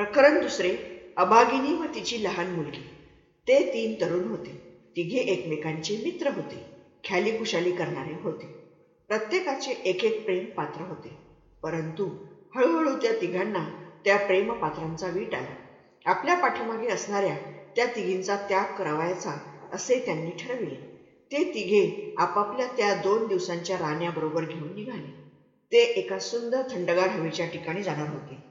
प्रकरण दुसरे अभागिनी व तिची लहान मुलगी. ते तीन तरुण होते. तिघे एकमेकांचे मित्र होते. ख्याली खुशाली करणारे होते. प्रत्येकाचे एक एक प्रेम पात्र होते. परंतु हळूहळू त्या तिघांना त्या प्रेमपात्रांचा वीट आला. आपल्या पाठीमागे असणाऱ्या त्या तिघींचा त्याग करावायचा असे त्यांनी ठरविले. ते तिघे आपापल्या त्या दोन दिवसांच्या राण्याबरोबर घेऊन निघाले. ते एका सुंदर थंडगार हवेच्या ठिकाणी जाणार होते.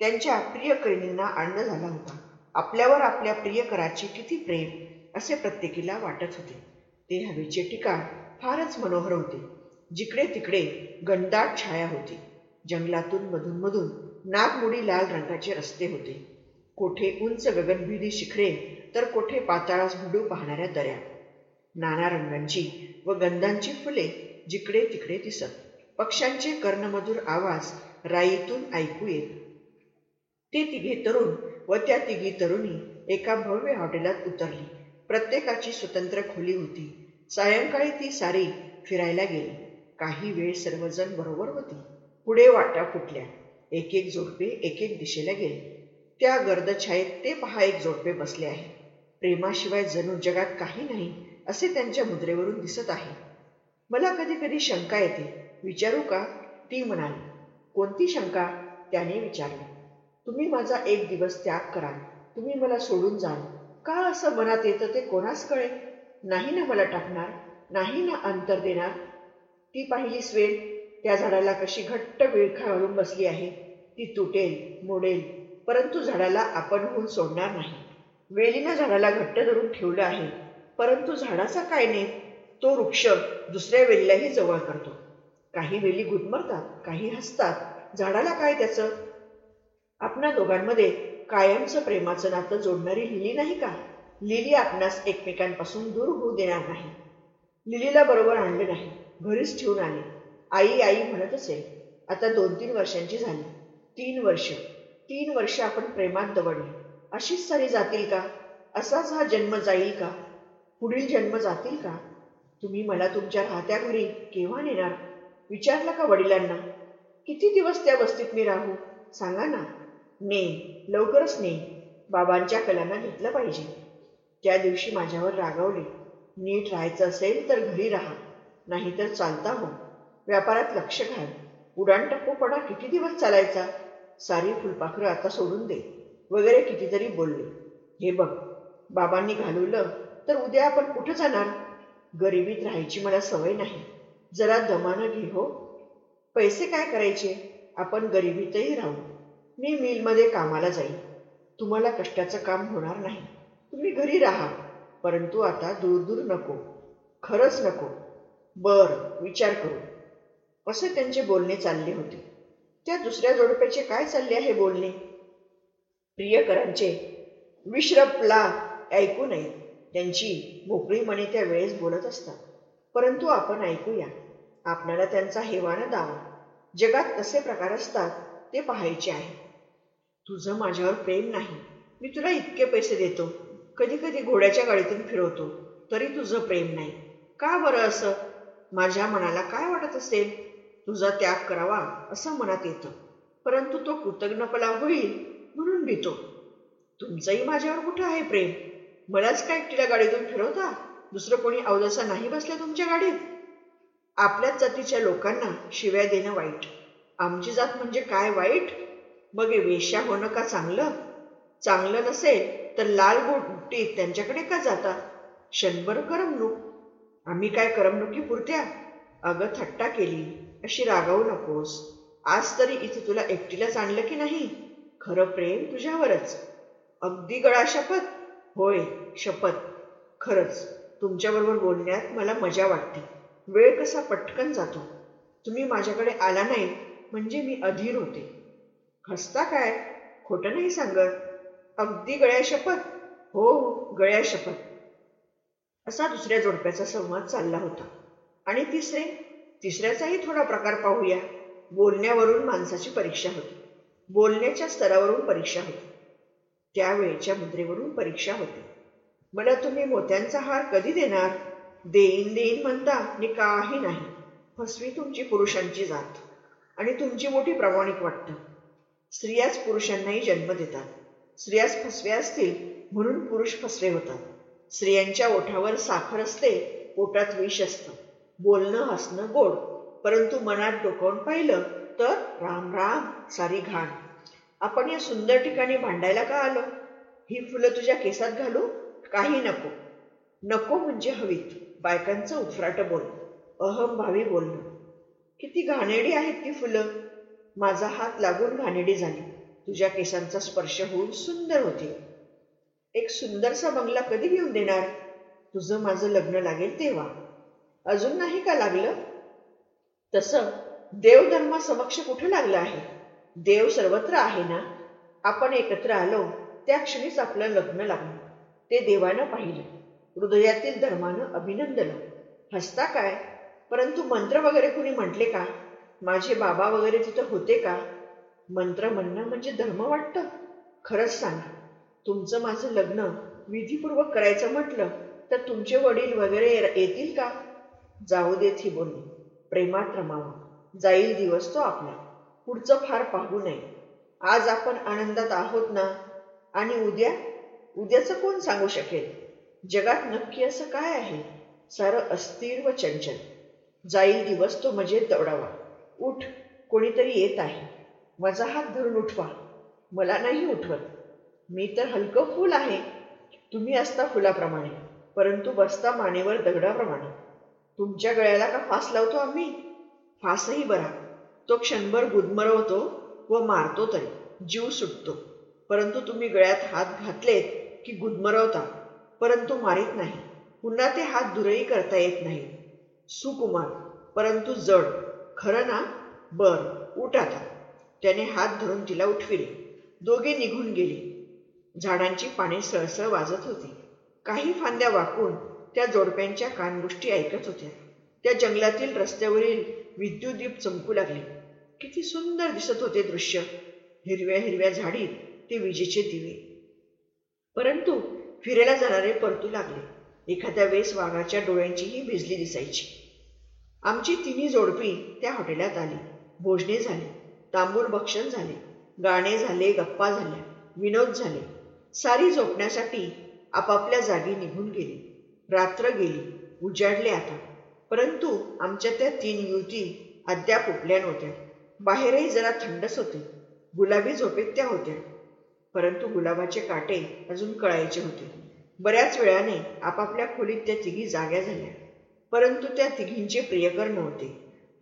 त्यांच्या प्रियकरिणींना आनंद झाला होता. आपल्यावर आपल्या प्रियकराचे किती प्रेम असे प्रत्येकीला वाटत होते. ते हवेचे ठिकाण फारच मनोहर होते. जिकडे तिकडे गंडाट छाया होती. जंगलातून मधून मधून नागमोडी लाल रंगाचे रस्ते होते. कोठे उंच गगनभिदी शिखरे तर कोठे पाताळास भिडू पाहणाऱ्या दऱ्या. नाना रंगांची व गंधांची फुले जिकडे तिकडे दिसत. पक्ष्यांचे कर्णमधुर आवाज राईतून ऐकू येत. ते तिघे तरुण व त्या तिघी तरुणी एका भव्य हॉटेलात उतरली. प्रत्येकाची स्वतंत्र खोली होती. सायंकाळी ती सारी फिरायला गेली. काही वेळ सर्वजण बरोबर होती. पुढे वाटा फुटल्या. एक एक जोडपे एक एक दिशेला गेले. त्या गर्द छायेत ते पहा एक जोडपे बसले आहे प्रेमाशिवाय जणू जगात काही नाही असे त्यांच्या मुद्रेवरून दिसत आहे. मला कधी कधी शंका येते. विचारू का? ती म्हणाली. कोणती शंका? त्याने विचारली. तुम्ही माझा एक दिवस त्याग कराल तुम्ही मला सोडून जाल. का असं मनात येतं ते कोणास कळे नाही ना मला टाकणार नाही ना अंतर देणार. ती पाहिली स्वेल त्या झाडाला कशी घट्ट विळखा घालून बसली आहे. ती तुटेल मोडेल परंतु झाडाला आपण होऊन सोडणार नाही. वेलीनं झाडाला घट्ट धरून ठेवलं आहे. परंतु झाडाचा काय नाही तो वृक्ष दुसऱ्या वेलीलाही जवळ करतो. काही वेली गुदमरतात काही हसतात. झाडाला काय त्याचं? आपणा दोघांमध्ये कायमचं प्रेमाचं नातं जोडणारी लिली नाही का? लिली आपणास एकमेकांपासून दूर होऊ देणार नाही. लिलीला बरोबर आणलं नाही. घरीच ठेवून आले. आई आई म्हणत असेल आता दोन तीन वर्षांची झाली. तीन वर्ष. तीन वर्ष आपण प्रेमात दवडली. अशीच सारी जातील का? असाच हा जन्म जाईल का? पुढील जन्म जातील का? तुम्ही मला तुमच्या राहत्या घरी केव्हा नेणार? विचारलं का वडिलांना? किती दिवस त्या वस्तीत मी राहू? सांगा ना. ने लवकरच ने बाबांच्या कलांना घेतलं पाहिजे. त्या दिवशी माझ्यावर रागावले. नीट राहायचं असेल तर घरी राहा नाहीतर चालता हो. व्यापारात लक्ष घाल. उडाण टप्पूपणा किती दिवस चालायचा? सारी फुलपाखरं आता सोडून दे वगैरे कितीतरी बोलले. हे बघ बाबांनी घालवलं तर उद्या आपण कुठं जाणार? गरिबीत राहायची मला सवय नाही. जरा दमानं घे हो. पैसे काय करायचे? आपण गरिबीतही राहू. मी मिलमध्ये कामाला जाईन. तुम्हाला कष्टाचं काम होणार नाही. तुम्ही घरी राहा. परंतु आता दूर दूर नको. खरंच नको. बर विचार करू. असे त्यांचे बोलणे चालले होते. त्या दुसऱ्या जोडप्याचे काय चालले आहे बोलणे? प्रियकरांचे विश्रपला ऐकू नये. त्यांची मोकळी मने त्या वेळेस बोलत असतात. परंतु आपण ऐकूया. आपल्याला त्यांचा हेवानं दावा. जगात कसे प्रकार असतात ते पाहायचे आहे. तुझं माझ्यावर प्रेम नाही. मी तुला इतके पैसे देतो. कधी कधी घोड्याच्या गाडीतून फिरवतो. तरी तुझं प्रेम नाही. का बरं असं? माझ्या मनाला काय वाटत असेल? तुझा त्याग करावा असं मनात येतं. परंतु तो कृतज्ञपला होईल म्हणून भीतो. तुमचंही माझ्यावर कुठं आहे प्रेम? मलाच काय एकटीला गाडीतून फिरवता? दुसरं कोणी अवदसा नाही बसल्या तुमच्या गाडीत? आपल्याच जातीच्या लोकांना शिव्या देणं वाईट. आमची जात म्हणजे काय वाईट? मग वेश्या होणं का चांगलं? चांगलं नसेल तर लाल बुटीत त्यांच्याकडे का जाता क्षणभर करमणूक. आम्ही काय करमणुकी पुरत्या अगं थट्टा केली. अशी रागावू नकोस. आज तरी इथे तुला एकटीलाच आणलं की नाही? खरं प्रेम तुझ्यावरच. अगदी गळा शपथ? होय शपथ. खरंच तुमच्याबरोबर बोलण्यात मला मजा वाटते. वेळ कसा पटकन जातो. तुम्ही माझ्याकडे आला नाही म्हणजे मी अधीर होते. हसता काय? खोटं नाही सांगत. अगदी गळ्या शपथ. हो गळ्या शपथ. असा दुसऱ्या जोडप्याचा संवाद चालला होता. आणि तिसरे तिसऱ्याचाही थोडा प्रकार पाहूया. बोलण्यावरून माणसाची परीक्षा होती. बोलण्याच्या स्तरावरून परीक्षा होती. त्यावेळेच्या मुद्रेवरून परीक्षा होती. मला तुम्ही मोत्यांचा हार कधी देणार? देईन देईन म्हणता आणि काही नाही. फसवी तुमची पुरुषांची जात. आणि तुमची मोठी प्रामाणिक वाटतं. स्त्रियाच पुरुषांनाही जन्म देतात. स्त्रियाच फसव्या असतील म्हणून पुरुष फसवे होतात. स्त्रियांच्या ओठावर साखर असते पोटात विष असतं. बोलणं हसणं गोड. परंतु मनात डोकावून पाहिलं तर राम राम सारी घाण. आपण या सुंदर ठिकाणी भांडायला का आलो? ही फुलं तुझ्या केसात घालू? काही नको. नको म्हणजे हवीत. बायकांचं उफराट बोल अहमभावी बोलणं. किती घाणेडी आहेत ती फुलं. माझा हात लागून घाणेडी झाली. तुझ्या केसांचा स्पर्श होऊन सुंदर होते. एक सुंदरसा बंगला कधी घेऊन देणार? तुझं माझं लग्न लागेल तेव्हा. अजून नाही का लागलं? तसं देवधर्मासमक्ष कुठं लागलं आहे? देव सर्वत्र आहे ना? आपण एकत्र आलो त्या क्षणीच आपलं लग्न लागलं. ते देवानं पाहिलं. हृदयातील धर्मानं अभिनंदन हसता काय? परंतु मंत्र वगैरे कुणी म्हटले का? माझे बाबा वगैरे तिथं होते का? मंत्र म्हणणं म्हणजे धर्म वाटतं. खरंच सांगा. तुमचं माझं लग्न विधीपूर्वक करायचं म्हटलं तर तुमचे वडील वगैरे येतील का? जाऊ देत ही बोलली. प्रेमात रमावं. जाईल दिवस तो आपला. पुढचं फार पाहू नये. आज आपण आनंदात आहोत ना? आणि उद्या? उद्याचं कोण सांगू शकेल? जगात नक्की असं काय आहे? सारं अस्थिर व चंचल. जाईल दिवस तो मजेत दौडावा. उठ कोणीतरी येत आहे. माझा हात धरून उठवा. मला नाही उठवत. मी तर हलकं फूल आहे. तुम्ही असता फुलाप्रमाणे परंतु बसता मानेवर दगडाप्रमाणे. तुमच्या गळ्याला का फास लावतो आम्ही? फासही बरा. तो क्षणभर गुदमरवतो व मारतो तरी. जीव सुटतो. परंतु तुम्ही गळ्यात हात घातलेत की गुदमरवता. परंतु मारित नाही. पुन्हा ते हात दुरही करता येत नाही. सुकुमार परंतु जड. खरं ना? बर उठ आता. त्याने हात धरून तिला उठविले. दोघे निघून गेले. झाडांची पाने सळसळ वाजत होती. काही फांद्या वाकून त्या जोडप्यांच्या कानगोष्टी ऐकत होत्या. त्या जंगलातील रस्त्यावरील विद्युदीप चमकू लागले. किती सुंदर दिसत होते दृश्य. हिरव्या हिरव्या झाडीत ते विजेचे दिवे. परंतु फिरायला जाणारे परतू लागले. एखाद्या वेळेस वाघाच्या डोळ्यांचीही भिजली दिसायची. आमची तिन्ही जोडपी त्या हॉटेलात आली. भोजने झाले तांबूल भक्षण झाले गाणे झाले गप्पा झाल्या विनोद झाले. सारी झोपण्यासाठी आपापल्या जागी निघून गेली. रात्र गेली उजाडले आता. परंतु आमच्या त्या तीन युवती अद्याप उठल्या नव्हत्या. बाहेरही जरा थंडच होते. गुलाबी झोपेत त्या होत्या. परंतु गुलाबाचे काटे अजून कळायचे होते. बऱ्याच वेळाने आपापल्या खोलीत त्या तिघी जाग्या झाल्या. परंतु त्या तिघींचे प्रियकर नव्हते.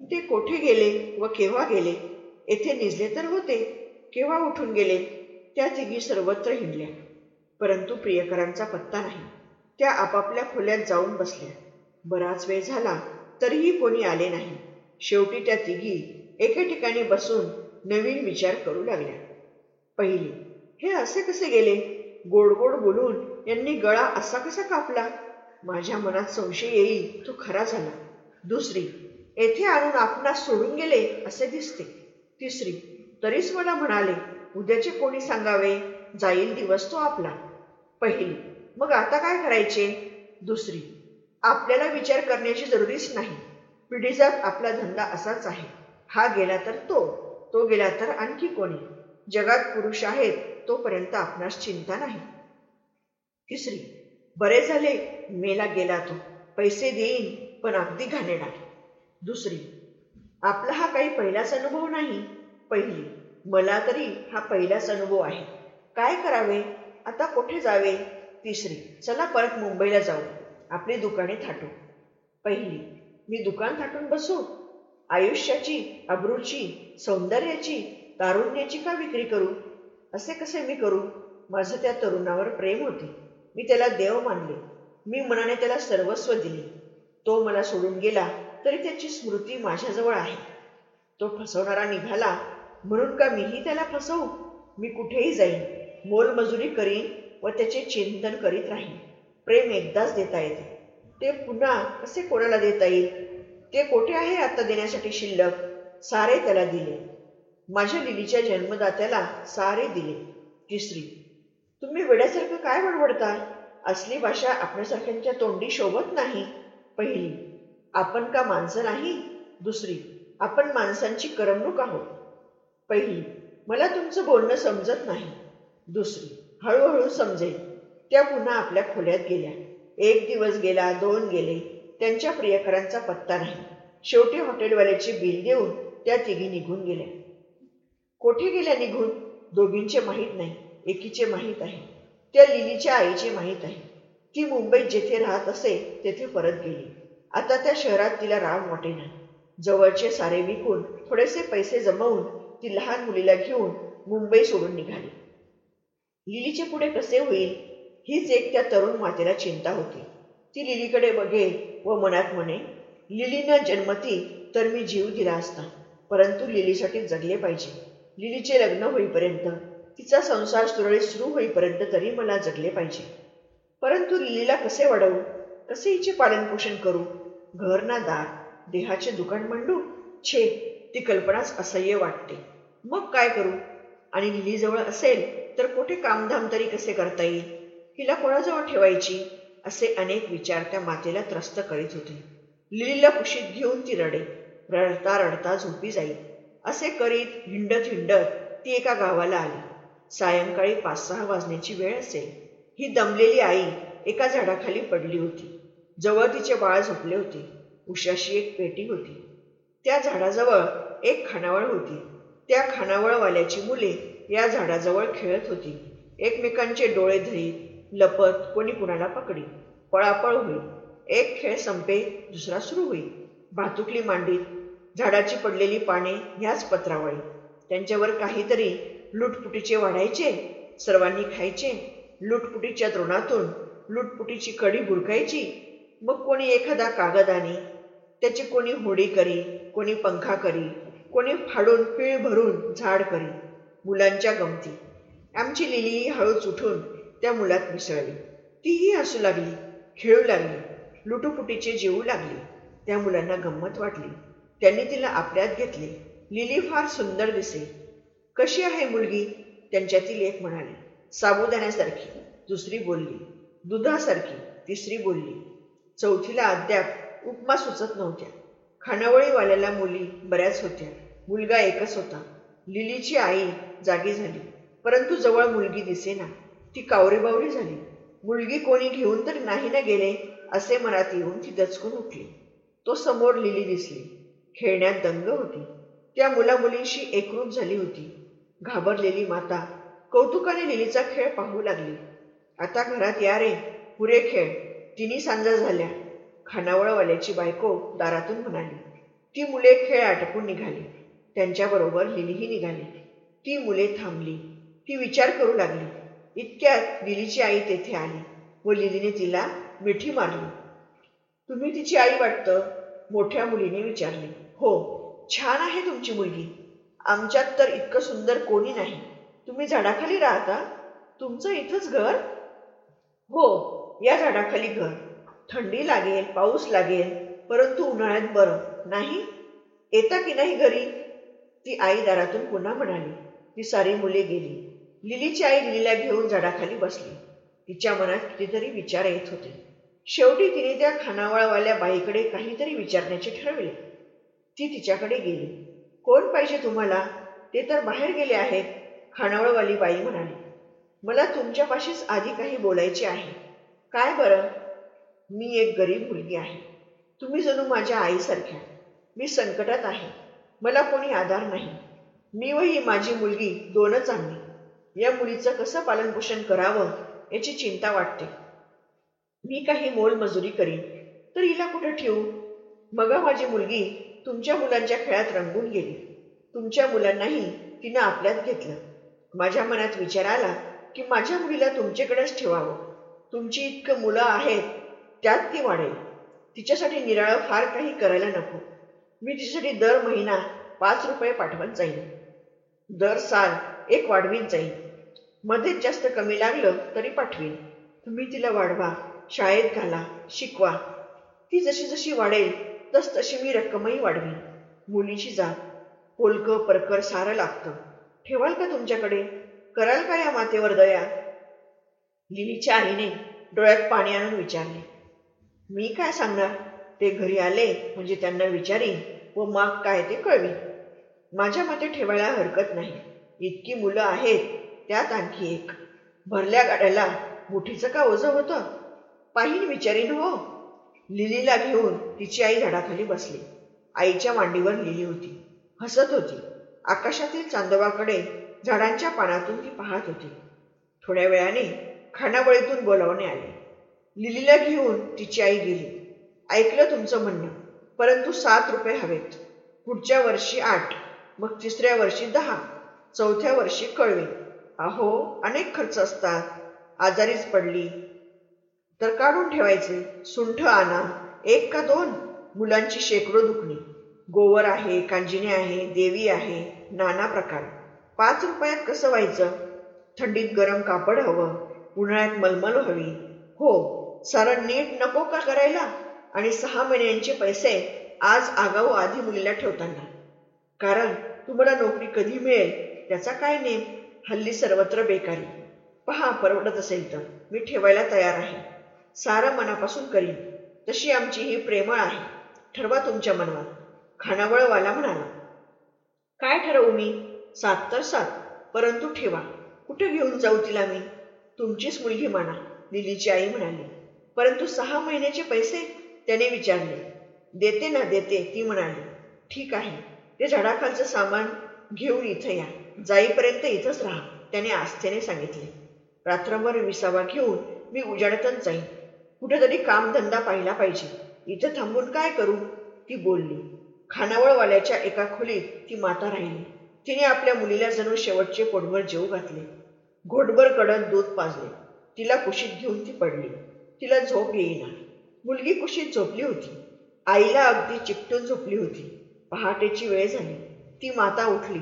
ते कोठे गेले व केव्हा गेले येथे निजले तर होते केव्हा उठून गेले त्या तिघी सर्वत्र हिंडल्या. परंतु प्रियकरांचा पत्ता नाही. त्या आपापल्या खोल्यात जाऊन बसल्या. बराच वेळ झाला तरीही कोणी आले नाही. शेवटी त्या तिघी एके ठिकाणी बसून नवीन विचार करू लागल्या. पहिली हे असे कसे गेले? गोड गोड बोलून यांनी गळा असा कसा कापला? माझ्या मनात संशय येईल. तो खरा झाला. दुसरी येथे आणून आपणास सोडून गेले असे दिसते. तिसरी तरीच मला म्हणाले उद्याचे कोणी सांगावे? जाईल दिवस तो आपला. पहिली मग आता काय करायचे? दुसरी आपल्याला विचार करण्याची जरुरीच नाही. पिढीजात आपला धंदा असाच आहे. हा गेला तर तो तो गेला तर आणखी कोणी. जगात पुरुष आहेत तोपर्यंत आपणास चिंता नाही. तिसरी बरे झाले. मेला गेला तो. पैसे देईन पण अगदी घाणेडा दुसरी आपला हा काही पहिलाच अनुभव नाही. पहिली मला तरी हा पहिलाच अनुभव आहे. काय करावे? आता कुठे जावे? तिसरी चला परत मुंबईला जाऊ. आपली दुकाने थाटू. पहिली मी दुकान थाटून बसू? आयुष्याची अब्रूची सौंदर्याची तारुण्याची का विक्री करू? असे कसे मी करू? माझं त्या तरुणावर प्रेम होते. मी त्याला देव मानले. मी मनाने त्याला सर्वस्व दिले. तो मला सोडून गेला तरी त्याची स्मृती माझ्याजवळ आहे. तो फसवणारा निघाला. म्हणून का मीही त्याला फसवू? मी कुठेही जाईन. मोलमजुरी करीन व त्याचे चिंतन करीत राहीन. प्रेम एकदाच देता येते. ते पुन्हा कसे कोणाला देता येईल? ते कोठे आहे आता देण्यासाठी शिल्लक? सारे त्याला दिले. माझ्या लिलीच्या जन्मदात्याला सारे दिले. तिसरी तुम्ही वेड्यासारखं काय बडबडताय असली भाषा आपल्यासारख्यांच्या तोंडी शोभत नाही पहिली. आपण का माणसं नाही? दुसरी. आपण माणसांची करमणूक आहोत. पहिली. मला तुमचं बोलणं समजत नाही. दुसरी. हळूहळू समजेल. त्या पुन्हा आपल्या खोल्यात गेल्या. एक दिवस गेला दोन गेले. त्यांच्या प्रियकरांचा पत्ता नाही. शेवटी हॉटेलवाल्याचे बिल देऊन त्या तिघी निघून गेल्या. कोठे गेल्या निघून? दोघींचे माहीत नाही. एकीचे माहीत आहे. त्या लिलीच्या आईचे माहीत आहे. ती मुंबईत जेथे राहत असे तेथे परत गेली. आता त्या शहरात तिला राम वाटेना जवळचे सारे विकून थोडेसे पैसे जमवून ती लहान मुलीला घेऊन मुंबई सोडून निघाली. लिलीचे पुढे कसे होईल? हीच एक त्या तरुण मातेला चिंता होती. ती लिलीकडे बघे व मनात म्हणे लिलीनं जन्मती तर मी जीव दिला असता परंतु लिलीसाठी जगले पाहिजे. लिलीचे लग्न होईपर्यंत तिचा संसार सुरळीत सुरू होईपर्यंत तरी मला जगले पाहिजे. परंतु लिलीला कसे वाढवू? कसे हिचे पालनपोषण करू? घर ना दार देहाचे दुकान मांडू? छे ती कल्पनाच असह्य वाटते. मग काय करू? आणि लिलीजवळ असेल तर कुठे कामधाम तरी कसे करता येईल? हिला कोणाजवळ ठेवायची? असे अनेक विचार त्या मातेला त्रस्त करीत होते. लिलीला कुशीत घेऊन ती रडे. रडता रडता झोपी जाईल असे करीत हिंडत हिंडत ती एका गावाला आली. सायंकाळी पाच सहा वाजण्याची वेळ असेल. ही दमलेली आई एका झाडाखाली पडली होती. जवळ तिचे बाळ झोपले होते. उशाशी एक पेटी होती. त्या झाडाजवळ एक खानावळ होती. त्या खानावळवाल्याची मुले या झाडाजवळ खेळत होती. एकमेकांचे डोळे धरीत लपत कोणी कुणाला पकडी पळापळ होईल. एक खेळ संपे दुसरा सुरू होईल. भातुकली मांडीत झाडाची पडलेली पाने ह्याच पत्रावळी. त्यांच्यावर काहीतरी लुटपुटीचे वाढायचे सर्वांनी खायचे लुटपुटीच्या द्रोणातून लुटपुटीची कडी बुडकायची मग कोणी एखादा कागद आणि त्याची कोणी होडी करी कोणी पंखा करी कोणी फाडून पीळ भरून झाड करी मुलांच्या गमती. आमची लिली हळूच उठून त्या मुलात मिसळली. तीही हसू लागली खेळू लागली लुटुपुटीचे जेवू लागली. त्या मुलांना गंमत वाटली. त्यांनी तिला आपल्यात घेतले. लिली फार सुंदर दिसे कशी आहे मुलगी? त्यांच्यातील एक म्हणाली साबुदाण्यासारखी. दुसरी बोलली दुधासारखी. तिसरी बोलली चौथीला अद्याप उपमा सुचत नव्हत्या. खानावळीवाल्याला मुली बऱ्याच होत्या. मुलगा एकच होता. लिलीची आई जागी झाली. परंतु जवळ मुलगी दिसेना. ती कावरीबावरी झाली. मुलगी कोणी घेऊन तर नाही ना गेले असे मनात येऊन ती दचकून उठली. तो समोर लिली दिसली. खेळण्यात दंग होती. त्या मुलामुलींशी एकरूप झाली होती. घाबरलेली माता कौतुकाने लिलीचा खेळ पाहू लागली. आता घरात या रे पुरे खेळ. तिन्ही सांजा झाल्या. खानावळवाल्याची बायको दारातून म्हणाली ती मुले खेळ आटपून निघाली. त्यांच्याबरोबर लिलीही निघाली. ती मुले थांबली. ती विचार करू लागली. इतक्यात लिलीची आई तेथे आली व लिलीने तिला मिठी मारली. तुम्ही तिची आई वाटतं? मोठ्या मुलीने विचारले. हो. छान आहे तुमची मुलगी. आमच्यात तर इतकं सुंदर कोणी नाही. तुम्ही झाडाखाली राहता तुमचं इथंच घर? हो या झाडाखाली घर. थंडी लागेल पाऊस लागेल परंतु उन्हाळ्यात बरं नाही? येता की नाही घरी? ती आई दारातून पुन्हा म्हणाली. ती सारी मुले गेली. लिलीची आई लिलीला घेऊन झाडाखाली बसली. तिच्या मनात कितीतरी विचार येत होते. शेवटी तिने त्या खानावळवाल्या बाईकडे काहीतरी विचारण्याचे ठरविले. ती तिच्याकडे गेली. कोण पाहिजे तुम्हाला? ते तर बाहेर गेले आहेत खानावळवाली बाई म्हणाली. मला तुमच्यापाशीच आधी काही बोलायचे आहे. काय बरं? मी एक गरीब मुलगी आहे. तुम्ही जणू माझ्या आईसारख्या. मी संकटात आहे. मला कोणी आधार नाही. मी व ही माझी मुलगी दोनच आम्ही. या मुलीचं कसं पालनपोषण करावं याची चिंता वाटते. मी काही मोलमजुरी करीन तर हिला कुठं ठेवू? मग माझी मुलगी तुमच्या मुलांच्या खेळात रंगून गेली. तुमच्या मुलांनाही तिनं आपल्यात घेतलं. माझ्या मनात विचार आला की माझ्या मुलीला तुमच्याकडेच ठेवावं. तुमची इतकं मुलं आहेत त्यात ती वाढेल. तिच्यासाठी निराळं फार काही करायला नको. मी तिच्यासाठी दर महिना पाच रुपये पाठवत जाईन. दर साल एक वाढवीत जाईन. मध्येच जास्त कमी लागलं तरी पाठवीन. तुम्ही तिला वाढवा शाळेत घाला शिकवा. ती जशी जशी वाढेल तसतशी मी रक्कमही वाढवीन मुलीची जात पोलकं परकर सारं लागतं. ठेवाल का तुमच्याकडे? कराल का या मातेवर दया? लिलीच्या आईने डोळ्यात पाणी आणून विचारले. मी काय सांगणार? ते घरी आले म्हणजे त्यांना विचारीन व माग काय ते कळवी माझ्या मते ठेवायला हरकत नाही. इतकी मुलं आहेत त्यात आणखी एक. भरल्या गाड्याला मुठीचं का ओझं होतं? पाहिन विचारीन हो. लिलीला घेऊन तिची आई झाडाखाली बसली. आईच्या मांडीवर लिली होती. हसत होती. आकाशातील चांदोबाकडे झाडांच्या पानातून ती पाहत होती. थोड्या वेळाने खानावळीतून बोलावणे आले. लिलीला घेऊन तिची आई गेली. ऐकलं तुमचं म्हणणं परंतु सात रुपये हवेत. पुढच्या वर्षी आठ मग तिसऱ्या वर्षी दहा चौथ्या वर्षी कळवे. अहो अनेक खर्च असतात. आजारीच पडली तर काढून ठेवायचे. सुंठ आणा. एक का दोन? मुलांची शेकडो दुखणी. गोवर आहे कांजिने आहे देवी आहे नाना प्रकार. पाच रुपयात कसं व्हायचं? थंडीत गरम कापड हवं उन्हाळ्यात मलमल हवी हो सारं नीट नको का करायला? आणि सहा महिन्यांचे पैसे आज आगाऊ आधी मुलीला ठेवताना. कारण तुम्हाला नोकरी कधी मिळेल त्याचा काय नेम? हल्ली सर्वत्र बेकारी. पहा परवडत असेल तर. मी ठेवायला तयार आहे. सारं मनापासून करीन. तशी आमची ही प्रेमळ आहे. ठरवा तुमच्या मनात. खानावळवाला म्हणाला. काय ठरवू मी? सात तर सात. परंतु ठेवा. कुठे घेऊन जाऊ तिला मी? तुमचीच मुलगी माना लिलीची आई म्हणाली. परंतु सहा महिन्याचे पैसे? त्याने विचारले. देते ना देते ती म्हणाली. ठीक आहे. ते झाडाखालचं सामान घेऊन इथं या. जाईपर्यंत इथंच राहा. त्याने आस्थेने सांगितले. रात्रभर विसावा घेऊन मी उजाडतच जाईन. कुठेतरी कामधंदा पाहिला पाहिजे. इथं थांबून काय करू? ती बोलली. खानावळवाल्याच्या एका खोलीत ती माता राहिली. तिने आपल्या मुलीला जणू शेवटचे पोटभर जेव घातले. घोटभर कडत दूध पाजले. तिला कुशीत घेऊन ती पडली. तिला झोप येईना. मुलगी कुशीत झोपली होती. आईला अगदी चिकटून झोपली होती. पहाटेची वेळ झाली. ती माता उठली.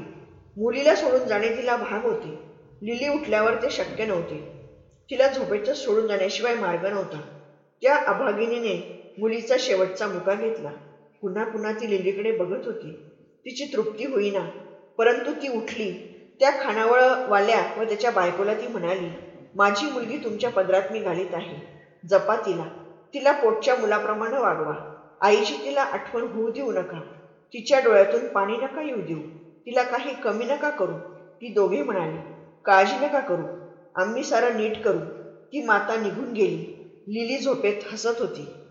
मुलीला सोडून जाणे तिला भाग होते. लिली उठल्यावर ते शक्य नव्हते. तिला झोपेचं सोडून जाण्याशिवाय मार्ग नव्हता. त्या अभागिनीने मुलीचा शेवटचा मुका घेतला. पुन्हा पुन्हा ती लिलीकडे बघत होती. तिची तृप्ती होईना. परंतु ती उठली. त्या खानावळवाल्या व त्याच्या बायकोला ती म्हणाली माझी मुलगी तुमच्या पदरात मी घालीत आहे. जपा तिला. तिला पोटच्या मुलाप्रमाणे वागवा. आईची तिला आठवण होऊ देऊ नका. तिच्या डोळ्यातून पाणी नका येऊ देऊ. तिला काही कमी नका करू. ती दोघे म्हणाली काळजी नका करू. आम्ही सारं नीट करू. ती माता निघून गेली. लिली झोपेत हसत होती.